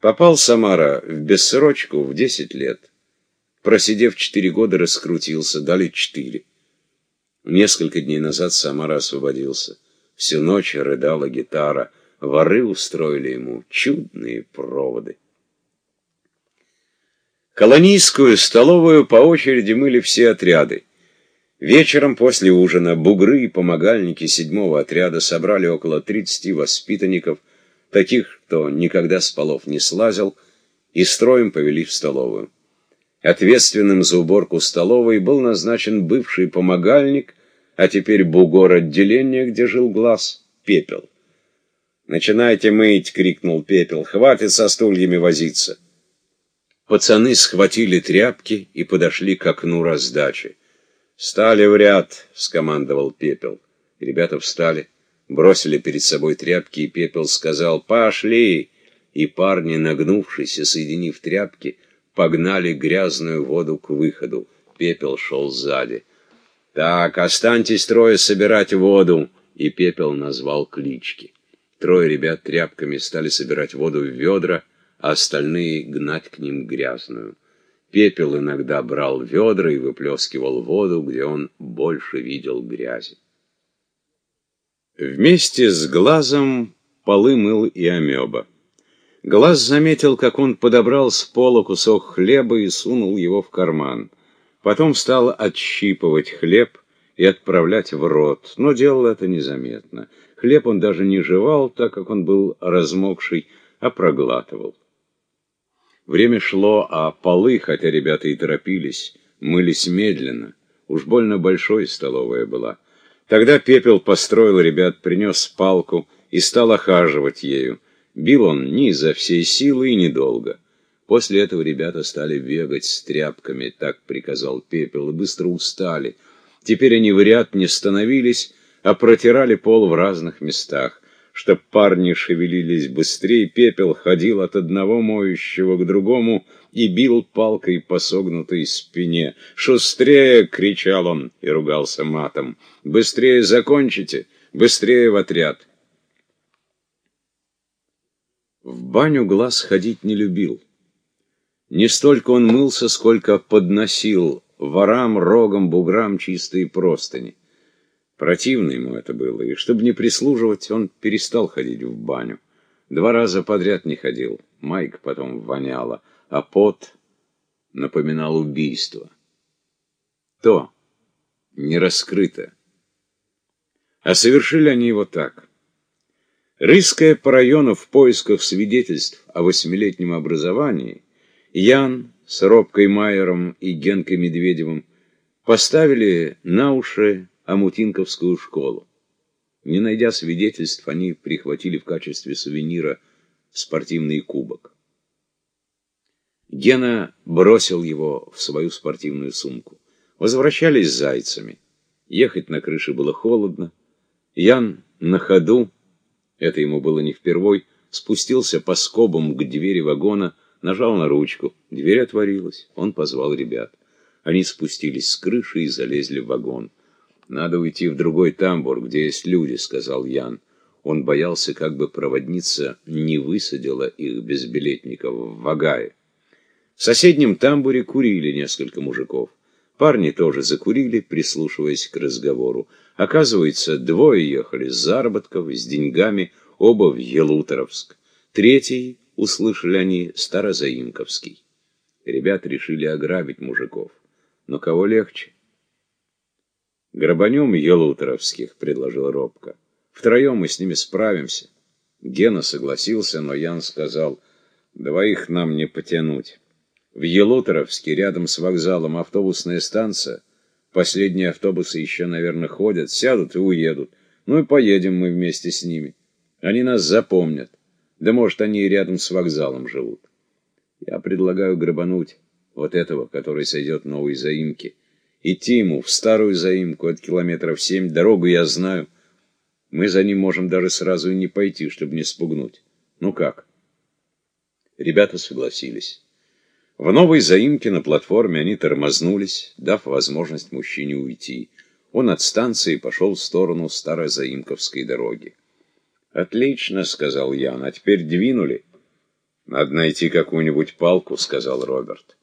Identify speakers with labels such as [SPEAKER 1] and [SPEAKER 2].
[SPEAKER 1] Попал Самара в бессрочку в 10 лет. Просидев 4 года, раскрутился, дали 4. Несколько дней назад Самара освободился. Всю ночь рыдала гитара. Воры устроили ему чудные проводы. Колонийскую столовую по очереди мыли все отряды. Вечером после ужина бугры и помогальники седьмого отряда собрали около 30 воспитанников, таких, кто никогда с полов не слазил, и строем повели в столовую. Ответственным за уборку столовой был назначен бывший помогальник, а теперь бугор отделения, где жил глаз, Пепел. «Начинайте мыть!» — крикнул Пепел. «Хватит со стульями возиться!» Пацаны схватили тряпки и подошли к окну раздачи. «Стали в ряд!» — скомандовал Пепел. Ребята встали, бросили перед собой тряпки, и Пепел сказал «Пошли!» И парни, нагнувшись и соединив тряпки, погнали грязную воду к выходу. Пепел шел сзади. «Так, останьтесь трое собирать воду!» И Пепел назвал клички. Трое ребят тряпками стали собирать воду в ведра, а остальные гнать к ним грязную. Пепел иногда брал ведра и выплескивал воду, где он больше видел грязи. Вместе с глазом полы мыл и амеба. Глаз заметил, как он подобрал с пола кусок хлеба и сунул его в карман. Потом стал отщипывать хлеб и отправлять в рот, но делал это незаметно. Хлеб он даже не жевал, так как он был размокший, а проглатывал. Время шло, а полы, хотя ребята и торопились, мылись медленно. Уж больно большой столовая была. Тогда Пепел построил ребят, принес палку и стал охаживать ею. Бил он не изо всей силы и недолго. После этого ребята стали бегать с тряпками, так приказал Пепел, и быстро устали. Теперь они в ряд не становились, а протирали пол в разных местах чтоб парни шевелились быстрее, пепел ходил от одного моющего к другому и бил палкой по согнутой спине. «Шустрее!» — кричал он и ругался матом. «Быстрее закончите! Быстрее в отряд!» В баню глаз ходить не любил. Не столько он мылся, сколько подносил ворам, рогам, буграм чистые простыни. Противно ему это было, и чтобы не прислуживать, он перестал ходить в баню. Два раза подряд не ходил, майка потом воняла, а пот напоминал убийство. То не раскрыто. А совершили они его так. Рыская по району в поисках свидетельств о восьмилетнем образовании, Ян с Робкой Майером и Генкой Медведевым поставили на уши Амутинковскую школу. Не найдя свидетельств, они прихватили в качестве сувенира спортивный кубок. Гена бросил его в свою спортивную сумку. Возвращались зайцами. Ехать на крыше было холодно. Ян на ходу, это ему было не впервой, спустился по скобам к двери вагона, нажал на ручку. Дверь отворилась. Он позвал ребят. Они спустились с крыши и залезли в вагон. «Надо уйти в другой тамбур, где есть люди», — сказал Ян. Он боялся, как бы проводница не высадила их без билетников в Вагае. В соседнем тамбуре курили несколько мужиков. Парни тоже закурили, прислушиваясь к разговору. Оказывается, двое ехали с заработков, с деньгами, оба в Елуторовск. Третий, услышали они, Старозаимковский. Ребят решили ограбить мужиков. Но кого легче? «Грабанем Елутеровских», — предложил Робко. «Втроем мы с ними справимся». Гена согласился, но Ян сказал, «Двоих нам не потянуть. В Елутеровске, рядом с вокзалом, автобусная станция. Последние автобусы еще, наверное, ходят, сядут и уедут. Ну и поедем мы вместе с ними. Они нас запомнят. Да может, они и рядом с вокзалом живут. Я предлагаю грабануть вот этого, который сойдет новой заимки». Идти ему в старую заимку от километров семь, дорогу я знаю. Мы за ним можем даже сразу и не пойти, чтобы не спугнуть. Ну как? Ребята согласились. В новой заимке на платформе они тормознулись, дав возможность мужчине уйти. Он от станции пошел в сторону Старозаимковской дороги. «Отлично», — сказал Ян, — «а теперь двинули». «Надо найти какую-нибудь палку», — сказал Роберт.